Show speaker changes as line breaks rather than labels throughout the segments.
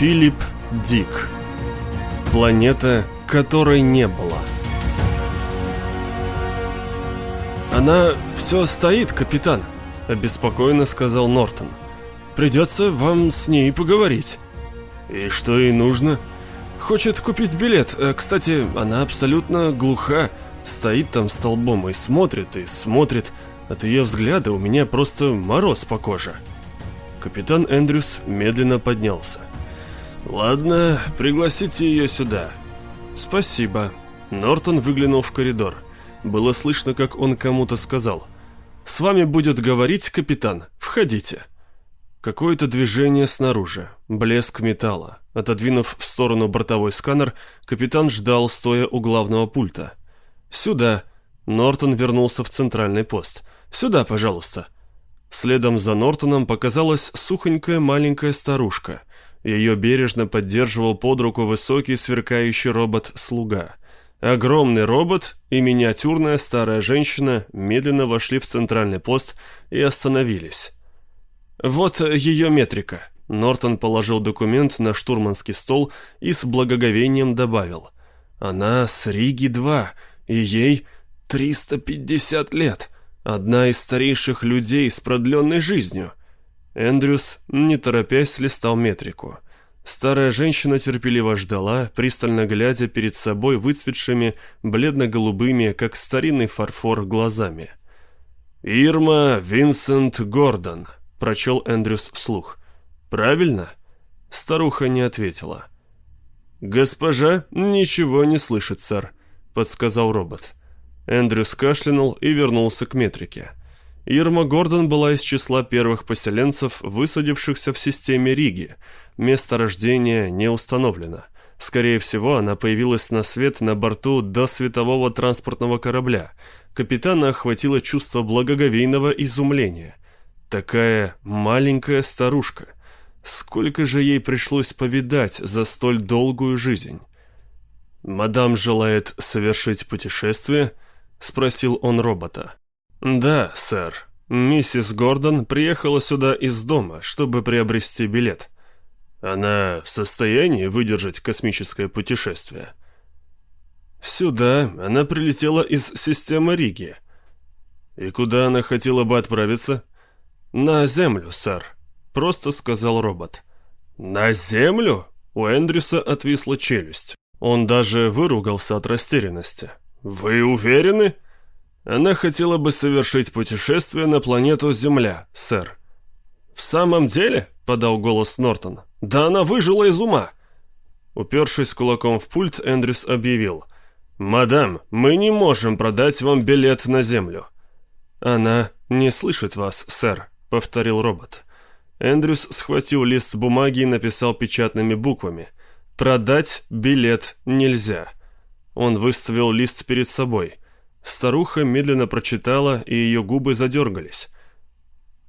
Филипп Дик. Планета, которой не было. «Она все стоит, капитан», — обеспокоенно сказал Нортон. «Придется вам с ней поговорить». «И что ей нужно?» «Хочет купить билет. Э, кстати, она абсолютно глуха. Стоит там столбом и смотрит, и смотрит. От ее взгляда у меня просто мороз по коже». Капитан Эндрюс медленно поднялся. «Ладно, пригласите ее сюда». «Спасибо». Нортон выглянул в коридор. Было слышно, как он кому-то сказал. «С вами будет говорить капитан. Входите». Какое-то движение снаружи, блеск металла. Отодвинув в сторону бортовой сканер, капитан ждал, стоя у главного пульта. «Сюда». Нортон вернулся в центральный пост. «Сюда, пожалуйста». Следом за Нортоном показалась сухонькая маленькая старушка. Ее бережно поддерживал под руку высокий сверкающий робот-слуга. Огромный робот и миниатюрная старая женщина медленно вошли в центральный пост и остановились. «Вот ее метрика». Нортон положил документ на штурманский стол и с благоговением добавил. «Она с Риги-2, и ей 350 лет». Одна из старейших людей с продленной жизнью. Эндрюс, не торопясь, листал метрику. Старая женщина терпеливо ждала, пристально глядя перед собой выцветшими, бледно-голубыми, как старинный фарфор, глазами. «Ирма Винсент Гордон», — прочел Эндрюс вслух. «Правильно?» Старуха не ответила. «Госпожа ничего не слышит, сэр», — подсказал робот. Эндрюс кашлянул и вернулся к метрике. Ирма Гордон была из числа первых поселенцев, высадившихся в системе Риги. Место рождения не установлено. Скорее всего, она появилась на свет на борту до светового транспортного корабля. Капитана охватило чувство благоговейного изумления. Такая маленькая старушка. Сколько же ей пришлось повидать за столь долгую жизнь? «Мадам желает совершить путешествие?» — спросил он робота. «Да, сэр. Миссис Гордон приехала сюда из дома, чтобы приобрести билет. Она в состоянии выдержать космическое путешествие?» «Сюда она прилетела из системы Риги». «И куда она хотела бы отправиться?» «На Землю, сэр», — просто сказал робот. «На Землю?» У Эндрюса отвисла челюсть. Он даже выругался от растерянности. «Вы уверены?» «Она хотела бы совершить путешествие на планету Земля, сэр». «В самом деле?» — подал голос Нортон. «Да она выжила из ума!» Упершись кулаком в пульт, Эндрюс объявил. «Мадам, мы не можем продать вам билет на Землю». «Она не слышит вас, сэр», — повторил робот. Эндрюс схватил лист бумаги и написал печатными буквами. «Продать билет нельзя». Он выставил лист перед собой. Старуха медленно прочитала, и ее губы задергались.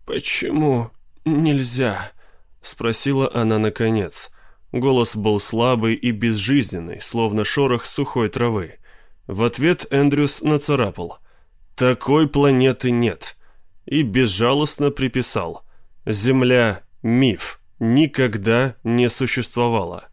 «Почему нельзя?» — спросила она наконец. Голос был слабый и безжизненный, словно шорох сухой травы. В ответ Эндрюс нацарапал. «Такой планеты нет». И безжалостно приписал. «Земля — миф, никогда не существовала».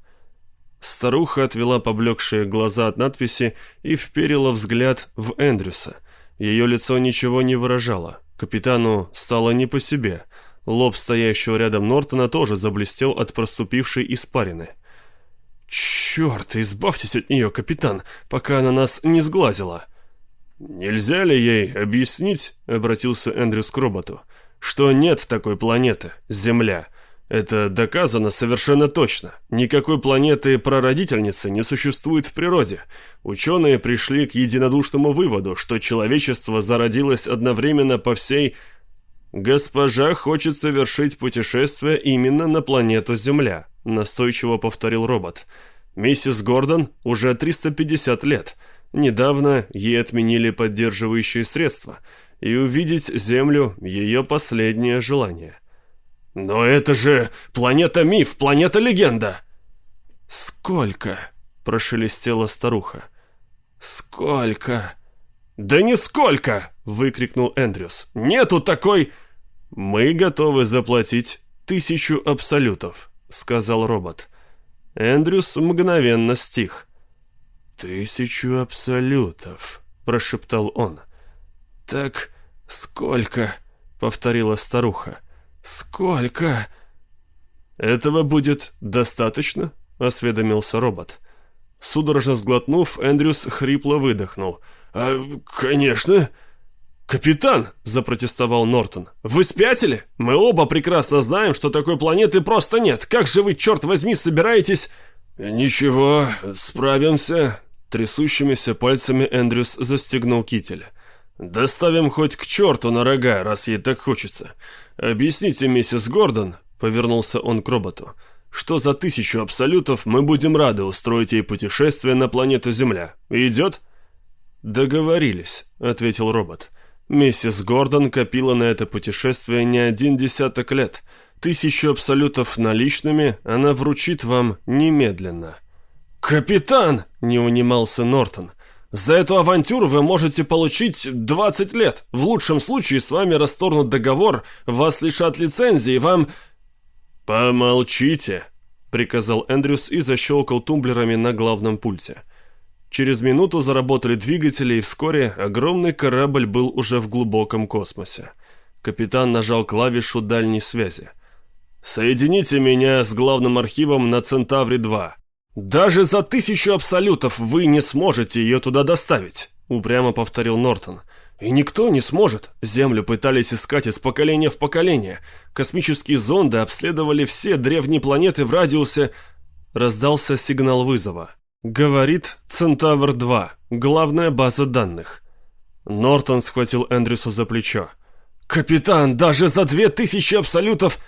Старуха отвела поблекшие глаза от надписи и вперила взгляд в Эндрюса. Ее лицо ничего не выражало. Капитану стало не по себе. Лоб стоящего рядом Нортона тоже заблестел от проступившей испарины. «Черт, избавьтесь от нее, капитан, пока она нас не сглазила!» «Нельзя ли ей объяснить, — обратился Эндрюс к роботу, — что нет такой планеты, Земля, это доказано совершенно точно. Никакой планеты-прародительницы не существует в природе. Ученые пришли к единодушному выводу, что человечество зародилось одновременно по всей... «Госпожа хочет совершить путешествие именно на планету Земля», настойчиво повторил робот. «Миссис Гордон уже 350 лет. Недавно ей отменили поддерживающие средства, и увидеть Землю – ее последнее желание». «Но это же планета-миф, планета-легенда!» «Сколько?» – прошелестела старуха. «Сколько?» «Да нисколько!» – выкрикнул Эндрюс. «Нету такой...» «Мы готовы заплатить тысячу абсолютов», – сказал робот. Эндрюс мгновенно стих. «Тысячу абсолютов», — прошептал он. «Так сколько?» — повторила старуха. «Сколько?» «Этого будет достаточно?» — осведомился робот. Судорожно сглотнув, Эндрюс хрипло выдохнул. «А, конечно!» «Капитан!» – запротестовал Нортон. «Вы спятили? Мы оба прекрасно знаем, что такой планеты просто нет. Как же вы, черт возьми, собираетесь...» «Ничего, справимся», Трясущимися пальцами Эндрюс застегнул китель. «Доставим хоть к черту на рога, раз ей так хочется. Объясните, миссис Гордон», — повернулся он к роботу, «что за тысячу абсолютов мы будем рады устроить ей путешествие на планету Земля. Идет?» «Договорились», — ответил робот. «Миссис Гордон копила на это путешествие не один десяток лет. Тысячу абсолютов наличными она вручит вам немедленно». «Капитан!» — не унимался Нортон. «За эту авантюру вы можете получить 20 лет. В лучшем случае с вами расторгнут договор, вас лишат лицензии, вам...» «Помолчите!» — приказал Эндрюс и защелкал тумблерами на главном пульте. Через минуту заработали двигатели, и вскоре огромный корабль был уже в глубоком космосе. Капитан нажал клавишу дальней связи. «Соедините меня с главным архивом на Центавре-2. «Даже за тысячу абсолютов вы не сможете ее туда доставить», — упрямо повторил Нортон. «И никто не сможет. Землю пытались искать из поколения в поколение. Космические зонды обследовали все древние планеты в радиусе...» Раздался сигнал вызова. «Говорит Центавр-2, главная база данных». Нортон схватил Эндрюса за плечо. «Капитан, даже за две тысячи абсолютов...»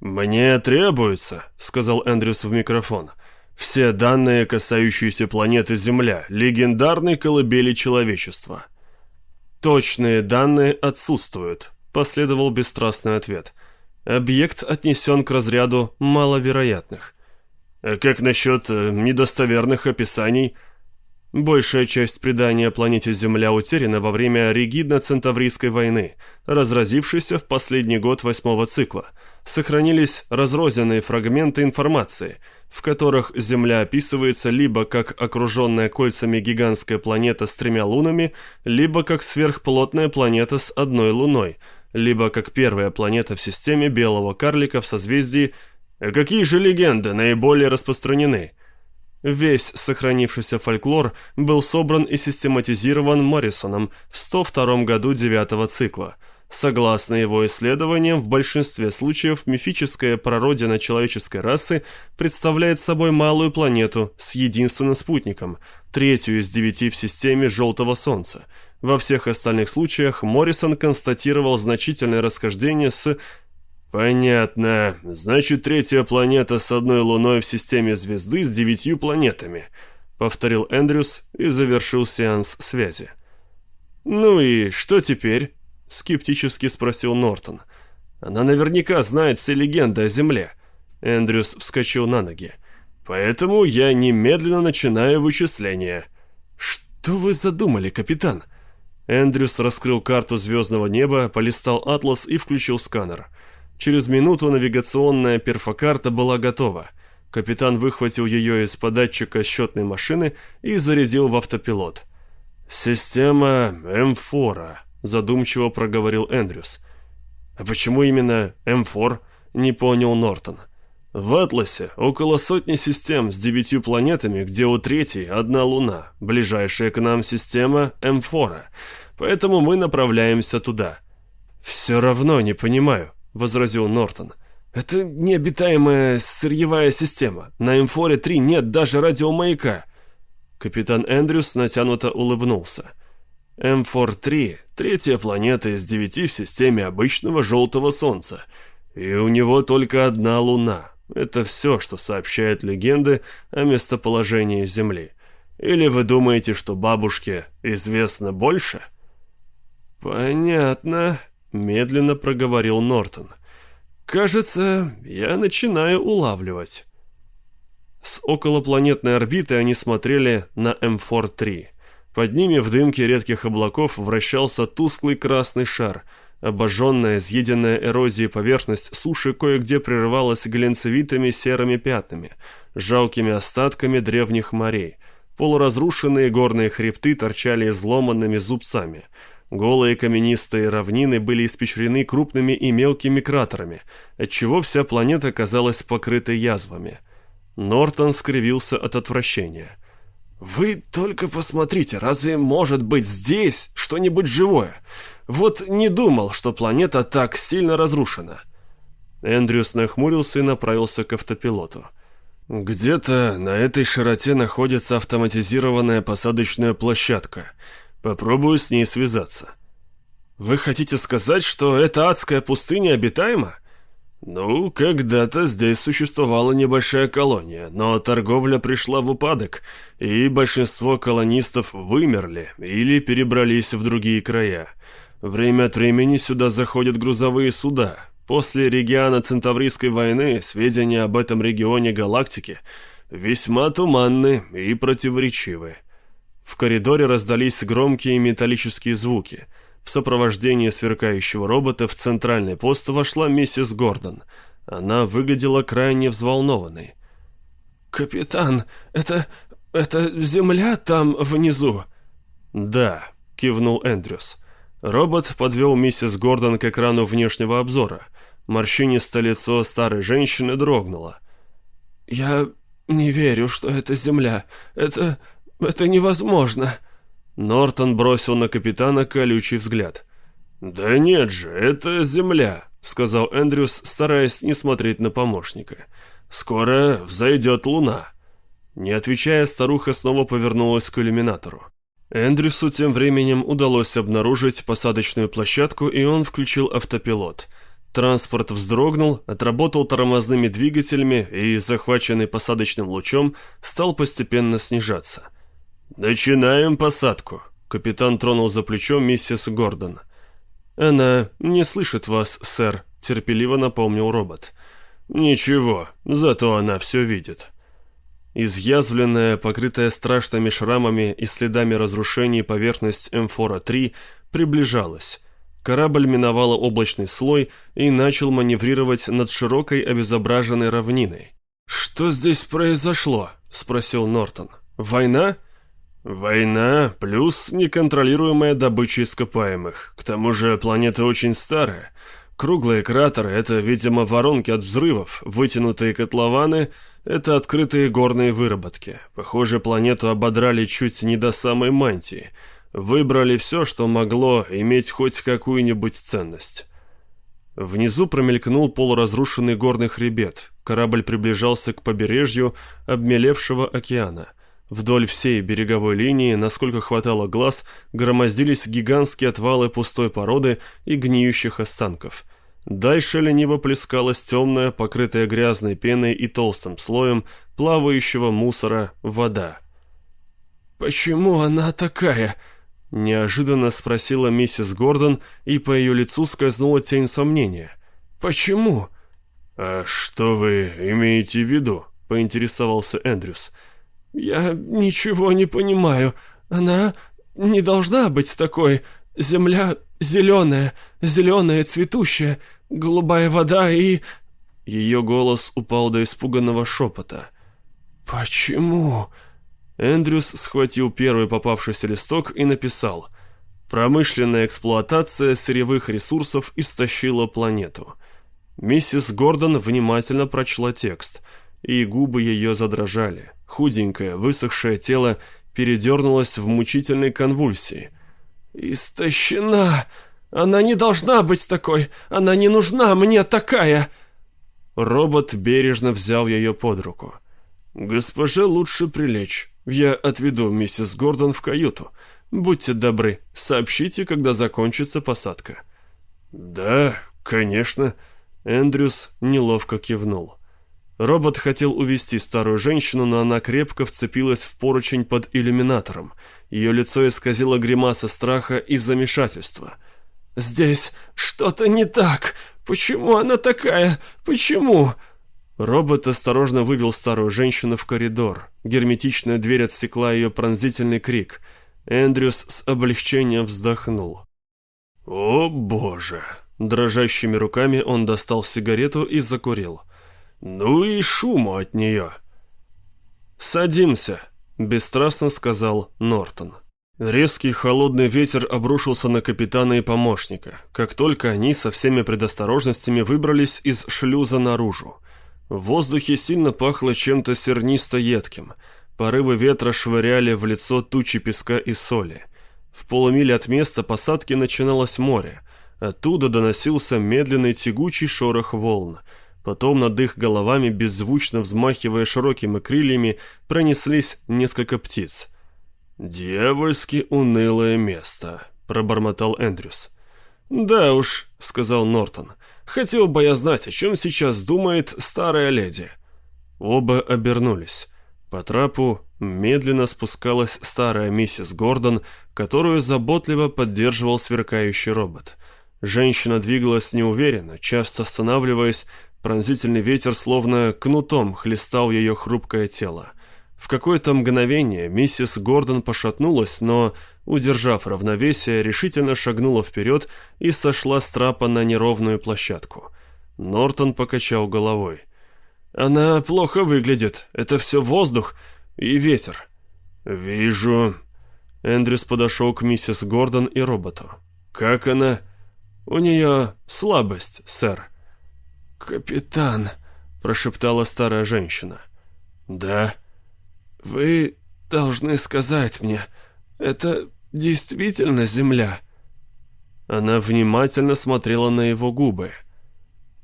«Мне требуется», — сказал Эндрюс в микрофон. Все данные, касающиеся планеты Земля, легендарной колыбели человечества. Точные данные отсутствуют, последовал бесстрастный ответ. Объект отнесен к разряду маловероятных. А как насчет э, недостоверных описаний – Большая часть предания планете Земля утеряна во время ригидно-центаврийской войны, разразившейся в последний год восьмого цикла. Сохранились разрозненные фрагменты информации, в которых Земля описывается либо как окруженная кольцами гигантская планета с тремя лунами, либо как сверхплотная планета с одной луной, либо как первая планета в системе белого карлика в созвездии Какие же легенды наиболее распространены? Весь сохранившийся фольклор был собран и систематизирован Моррисоном в 102 году девятого цикла. Согласно его исследованиям, в большинстве случаев мифическая прародина человеческой расы представляет собой малую планету с единственным спутником, третью из девяти в системе Желтого Солнца. Во всех остальных случаях Моррисон констатировал значительное расхождение с «Понятно. Значит, третья планета с одной луной в системе звезды с девятью планетами», — повторил Эндрюс и завершил сеанс связи. «Ну и что теперь?» — скептически спросил Нортон. «Она наверняка знает все легенды о Земле». Эндрюс вскочил на ноги. «Поэтому я немедленно начинаю вычисления». «Что вы задумали, капитан?» Эндрюс раскрыл карту звездного неба, полистал атлас и включил сканер. Через минуту навигационная перфокарта была готова. Капитан выхватил ее из податчика счетной машины и зарядил в автопилот. «Система М4», — задумчиво проговорил Эндрюс. «А почему именно М4?» — не понял Нортон. «В Атласе около сотни систем с девятью планетами, где у третьей одна Луна. Ближайшая к нам система М4, поэтому мы направляемся туда». «Все равно не понимаю», — возразил Нортон. «Это необитаемая сырьевая система. На М4-3 нет даже радиомаяка». Капитан Эндрюс натянуто улыбнулся. М4-3 — третья планета из девяти в системе обычного желтого солнца. И у него только одна луна. Это все, что сообщают легенды о местоположении Земли. Или вы думаете, что бабушке известно больше?» «Понятно», Медленно проговорил Нортон. «Кажется, я начинаю улавливать». С околопланетной орбиты они смотрели на М4-3. Под ними в дымке редких облаков вращался тусклый красный шар. Обожженная, изъеденная эрозией поверхность суши кое-где прерывалась глянцевитыми серыми пятнами, жалкими остатками древних морей. Полуразрушенные горные хребты торчали изломанными зубцами. Голые каменистые равнины были испещрены крупными и мелкими кратерами, отчего вся планета казалась покрытой язвами. Нортон скривился от отвращения. «Вы только посмотрите, разве может быть здесь что-нибудь живое? Вот не думал, что планета так сильно разрушена». Эндрюс нахмурился и направился к автопилоту. «Где-то на этой широте находится автоматизированная посадочная площадка. Попробую с ней связаться». «Вы хотите сказать, что эта адская пустыня обитаема?» «Ну, когда-то здесь существовала небольшая колония, но торговля пришла в упадок, и большинство колонистов вымерли или перебрались в другие края. Время от времени сюда заходят грузовые суда. После региона Центаврийской войны сведения об этом регионе галактики весьма туманны и противоречивы». В коридоре раздались громкие металлические звуки – в сопровождении сверкающего робота в центральный пост вошла миссис Гордон. Она выглядела крайне взволнованной. «Капитан, это... это земля там внизу?» «Да», — кивнул Эндрюс. Робот подвел миссис Гордон к экрану внешнего обзора. Морщинистое лицо старой женщины дрогнуло. «Я не верю, что это земля. Это... это невозможно!» Нортон бросил на капитана колючий взгляд. «Да нет же, это земля», — сказал Эндрюс, стараясь не смотреть на помощника. «Скоро взойдет луна». Не отвечая, старуха снова повернулась к иллюминатору. Эндрюсу тем временем удалось обнаружить посадочную площадку, и он включил автопилот. Транспорт вздрогнул, отработал тормозными двигателями и, захваченный посадочным лучом, стал постепенно снижаться — «Начинаем посадку», — капитан тронул за плечо миссис Гордон. «Она не слышит вас, сэр», — терпеливо напомнил робот. «Ничего, зато она все видит». Изъязвленная, покрытая страшными шрамами и следами разрушений поверхность Эмфора-3 приближалась. Корабль миновал облачный слой и начал маневрировать над широкой обезображенной равниной. «Что здесь произошло?» — спросил Нортон. «Война?» Война плюс неконтролируемая добыча ископаемых. К тому же планета очень старая. Круглые кратеры — это, видимо, воронки от взрывов, вытянутые котлованы — это открытые горные выработки. Похоже, планету ободрали чуть не до самой мантии. Выбрали все, что могло иметь хоть какую-нибудь ценность. Внизу промелькнул полуразрушенный горный хребет. Корабль приближался к побережью обмелевшего океана — Вдоль всей береговой линии, насколько хватало глаз, громоздились гигантские отвалы пустой породы и гниющих останков. Дальше лениво плескалась темная, покрытая грязной пеной и толстым слоем плавающего мусора вода. «Почему она такая?» — неожиданно спросила миссис Гордон, и по ее лицу скользнула тень сомнения. «Почему?» «А что вы имеете в виду?» — поинтересовался Эндрюс. «Эндрюс». «Я ничего не понимаю. Она не должна быть такой. Земля зеленая, зеленая, цветущая, голубая вода и...» Ее голос упал до испуганного шепота. «Почему?» Эндрюс схватил первый попавшийся листок и написал «Промышленная эксплуатация сырьевых ресурсов истощила планету». Миссис Гордон внимательно прочла текст, и губы ее задрожали. Худенькое, высохшее тело передернулось в мучительной конвульсии. «Истощена! Она не должна быть такой! Она не нужна мне такая!» Робот бережно взял ее под руку. «Госпоже лучше прилечь. Я отведу миссис Гордон в каюту. Будьте добры, сообщите, когда закончится посадка». «Да, конечно». Эндрюс неловко кивнул. Робот хотел увести старую женщину, но она крепко вцепилась в поручень под иллюминатором. Ее лицо исказило гримаса страха и замешательства. «Здесь что-то не так! Почему она такая? Почему?» Робот осторожно вывел старую женщину в коридор. Герметичная дверь отсекла ее пронзительный крик. Эндрюс с облегчением вздохнул. «О, боже!» Дрожащими руками он достал сигарету и закурил. «Ну и шуму от нее!» «Садимся», — бесстрастно сказал Нортон. Резкий холодный ветер обрушился на капитана и помощника, как только они со всеми предосторожностями выбрались из шлюза наружу. В воздухе сильно пахло чем-то сернисто-едким. Порывы ветра швыряли в лицо тучи песка и соли. В полумиле от места посадки начиналось море. Оттуда доносился медленный тягучий шорох волн. Потом над их головами, беззвучно взмахивая широкими крыльями, пронеслись несколько птиц. «Дьявольски унылое место», — пробормотал Эндрюс. «Да уж», — сказал Нортон. «Хотел бы я знать, о чем сейчас думает старая леди». Оба обернулись. По трапу медленно спускалась старая миссис Гордон, которую заботливо поддерживал сверкающий робот. Женщина двигалась неуверенно, часто останавливаясь, пронзительный ветер словно кнутом хлестал ее хрупкое тело. В какое-то мгновение миссис Гордон пошатнулась, но, удержав равновесие, решительно шагнула вперед и сошла с трапа на неровную площадку. Нортон покачал головой. «Она плохо выглядит. Это все воздух и ветер». «Вижу». Эндрюс подошел к миссис Гордон и роботу. «Как она?» «У нее слабость, сэр».
«Капитан», — прошептала старая женщина.
«Да».
«Вы должны сказать мне, это действительно земля?»
Она внимательно смотрела на его губы.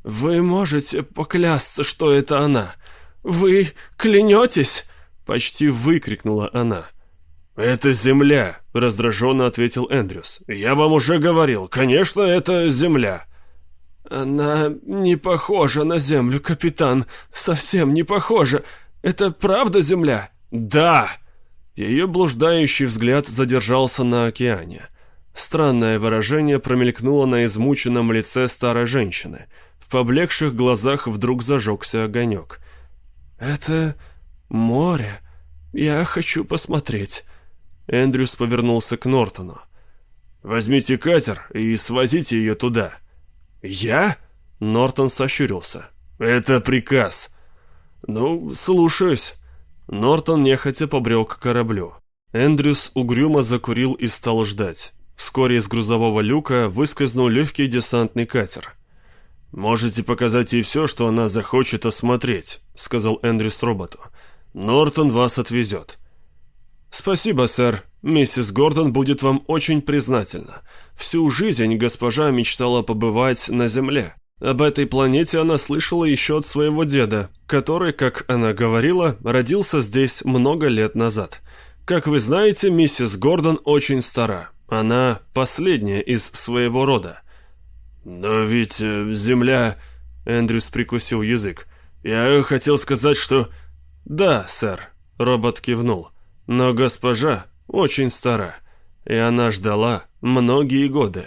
«Вы можете поклясться, что это она? Вы клянетесь?»
Почти выкрикнула она. «Это земля», — раздраженно ответил Эндрюс. «Я вам уже говорил, конечно, это земля».
«Она не похожа на землю, капитан, совсем не похожа. Это правда земля?»
«Да!» Ее блуждающий взгляд задержался на океане. Странное выражение промелькнуло на измученном лице старой женщины. В поблекших глазах вдруг зажегся огонек.
«Это море. Я хочу посмотреть».
Эндрюс повернулся к Нортону. «Возьмите катер и свозите ее туда». «Я?» Нортон сощурился. «Это приказ». «Ну, слушаюсь». Нортон нехотя побрел к кораблю. Эндрюс угрюмо закурил и стал ждать. Вскоре из грузового люка выскользнул легкий десантный катер. «Можете показать ей все, что она захочет осмотреть», — сказал Эндрюс роботу. «Нортон вас отвезет». «Спасибо, сэр. Миссис Гордон будет вам очень признательна. Всю жизнь госпожа мечтала побывать на Земле. Об этой планете она слышала еще от своего деда, который, как она говорила, родился здесь много лет назад. Как вы знаете, миссис Гордон очень стара. Она последняя из своего рода. «Но ведь э, Земля...» Эндрюс прикусил язык. «Я хотел сказать, что...» «Да, сэр», — робот кивнул. «Но госпожа очень стара, и она ждала многие годы».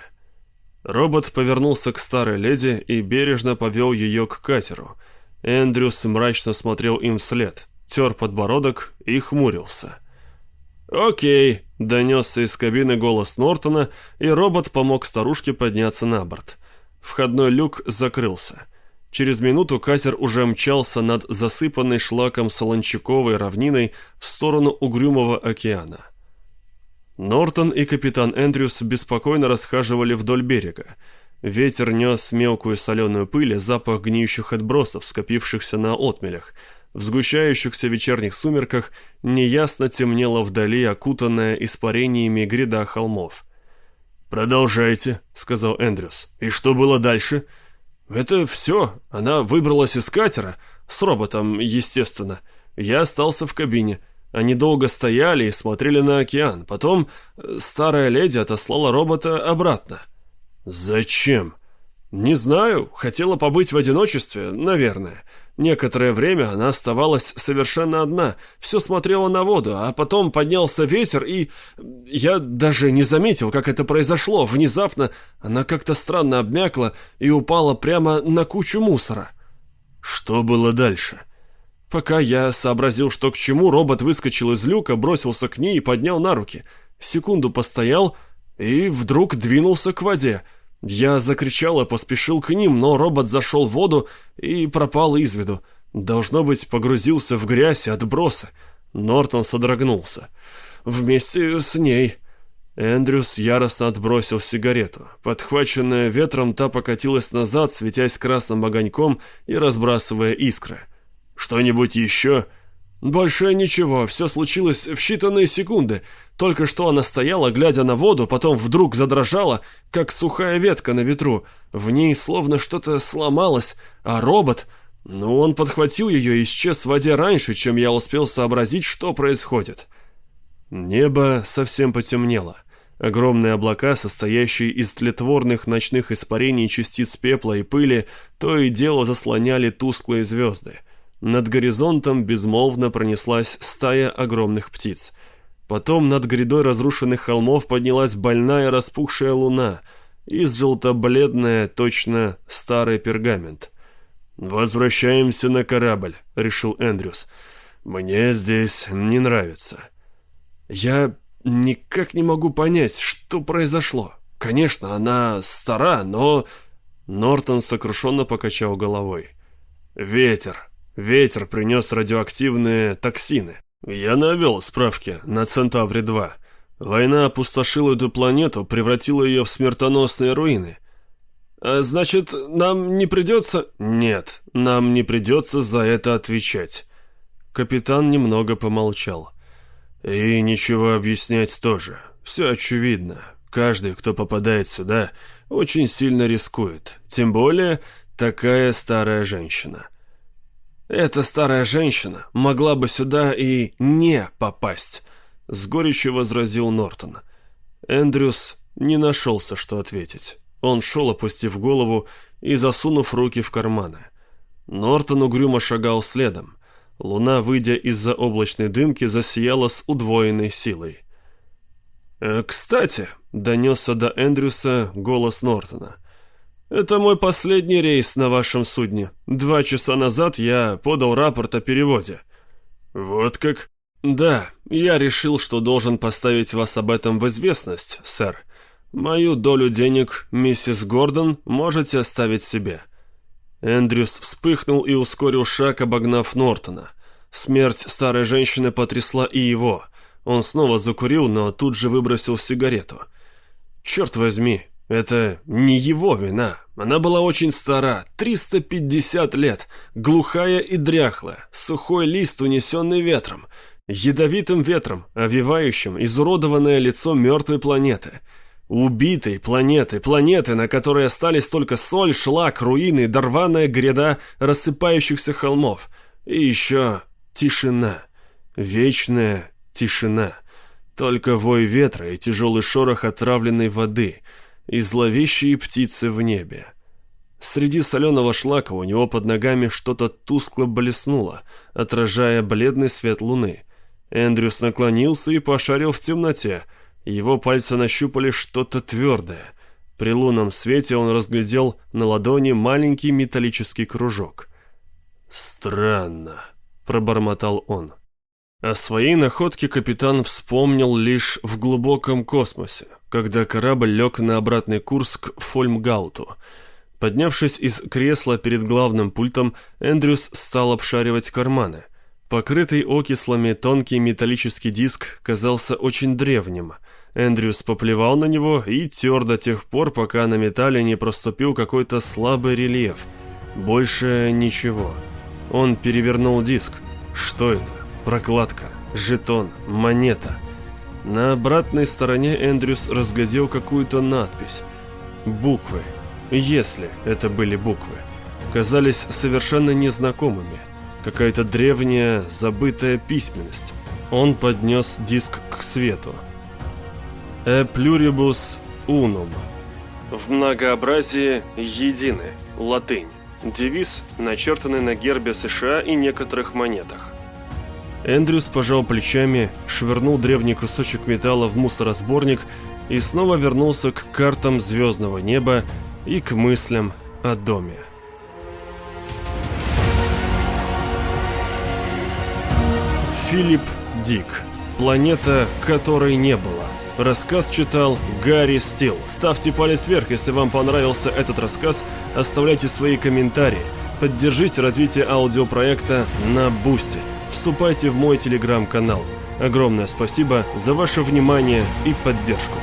Робот повернулся к старой леди и бережно повел ее к катеру. Эндрюс мрачно смотрел им вслед, тер подбородок и хмурился. «Окей», — донесся из кабины голос Нортона, и робот помог старушке подняться на борт. Входной люк закрылся. Через минуту катер уже мчался над засыпанной шлаком солончаковой равниной в сторону угрюмого океана. Нортон и капитан Эндрюс беспокойно расхаживали вдоль берега. Ветер нес мелкую соленую пыль и запах гниющих отбросов, скопившихся на отмелях. В сгущающихся вечерних сумерках неясно темнело вдали окутанная испарениями гряда холмов. «Продолжайте», — сказал Эндрюс. «И что было дальше?» «Это все. Она выбралась из катера. С роботом, естественно. Я остался в кабине. Они долго стояли и смотрели на океан. Потом э, старая леди отослала робота обратно. «Зачем?» «Не знаю. Хотела побыть в одиночестве, наверное. Некоторое время она оставалась совершенно одна, все смотрела на воду, а потом поднялся ветер, и... Я даже не заметил, как это произошло. Внезапно она как-то странно обмякла и упала прямо на кучу мусора». «Что было дальше?» Пока я сообразил, что к чему, робот выскочил из люка, бросился к ней и поднял на руки. Секунду постоял и вдруг двинулся к воде. Я закричал и поспешил к ним, но робот зашел в воду и пропал из виду. Должно быть, погрузился в грязь и отбросы. Нортон содрогнулся. Вместе с ней. Эндрюс яростно отбросил сигарету. Подхваченная ветром, та покатилась назад, светясь красным огоньком и разбрасывая искры. «Что-нибудь еще?» «Больше ничего, все случилось в считанные секунды. Только что она стояла, глядя на воду, потом вдруг задрожала, как сухая ветка на ветру. В ней словно что-то сломалось, а робот... Ну, он подхватил ее и исчез в воде раньше, чем я успел сообразить, что происходит». Небо совсем потемнело. Огромные облака, состоящие из тлетворных ночных испарений частиц пепла и пыли, то и дело заслоняли тусклые звезды. Над горизонтом безмолвно пронеслась стая огромных птиц. Потом над грядой разрушенных холмов поднялась больная распухшая луна, из желто-бледная, точно старый пергамент. «Возвращаемся на корабль», — решил Эндрюс. «Мне здесь не нравится». «Я никак не могу понять, что произошло. Конечно, она стара, но...» Нортон сокрушенно покачал головой. «Ветер. Ветер принес радиоактивные токсины. Я навел справки на Центавре-2. Война опустошила эту планету, превратила ее в смертоносные руины. А значит, нам не придется... Нет, нам не придется за это отвечать. Капитан немного помолчал. И ничего объяснять тоже. Все очевидно. Каждый, кто попадает сюда, очень сильно рискует. Тем более такая старая женщина. Эта старая женщина могла бы сюда и не попасть, с горечью возразил Нортон. Эндрюс не нашелся, что ответить. Он шел, опустив голову и засунув руки в карманы. Нортон угрюмо шагал следом. Луна, выйдя из-за облачной дымки, засияла с удвоенной силой. «Э, «Кстати», — донесся до Эндрюса голос Нортона, — «Это мой последний рейс на вашем судне. Два часа назад я подал рапорт о переводе». «Вот как?» «Да, я решил, что должен поставить вас об этом в известность, сэр. Мою долю денег, миссис Гордон, можете оставить себе». Эндрюс вспыхнул и ускорил шаг, обогнав Нортона. Смерть старой женщины потрясла и его. Он снова закурил, но тут же выбросил сигарету. «Черт возьми, это не его вина. Она была очень стара, 350 лет, глухая и дряхлая, сухой лист, унесенный ветром, ядовитым ветром, овивающим изуродованное лицо мертвой планеты. Убитой планеты, планеты, на которой остались только соль, шлак, руины, дорваная гряда рассыпающихся холмов. И еще тишина. Вечная тишина. Только вой ветра и тяжелый шорох отравленной воды — и зловещие птицы в небе. Среди соленого шлака у него под ногами что-то тускло блеснуло, отражая бледный свет луны. Эндрюс наклонился и пошарил в темноте. Его пальцы нащупали что-то твердое. При лунном свете он разглядел на ладони маленький металлический кружок. «Странно», — пробормотал он. О своей находке капитан вспомнил лишь в глубоком космосе, когда корабль лег на обратный курс к Фольмгауту. Поднявшись из кресла перед главным пультом, Эндрюс стал обшаривать карманы. Покрытый окислами тонкий металлический диск казался очень древним. Эндрюс поплевал на него и тер до тех пор, пока на металле не проступил какой-то слабый рельеф. Больше ничего. Он перевернул диск. Что это? Прокладка, жетон, монета. На обратной стороне Эндрюс разглядел какую-то надпись. Буквы, если это были буквы, казались совершенно незнакомыми. Какая-то древняя, забытая письменность. Он поднес диск к свету. «E pluribus unum». В многообразии едины, латынь. Девиз, начертанный на гербе США и некоторых монетах. Эндрюс пожал плечами, швырнул древний кусочек металла в мусоросборник и снова вернулся к картам звездного неба и к мыслям о доме. Филипп Дик. Планета, которой не было. Рассказ читал Гарри Стил. Ставьте палец вверх, если вам понравился этот рассказ, оставляйте свои комментарии. Поддержите развитие аудиопроекта на Бусти. Вступайте в мой телеграм-канал. Огромное спасибо за ваше внимание и поддержку.